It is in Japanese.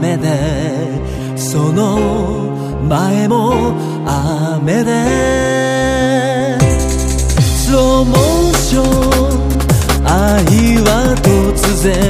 雨でその前も雨で。スローモーション愛は突然。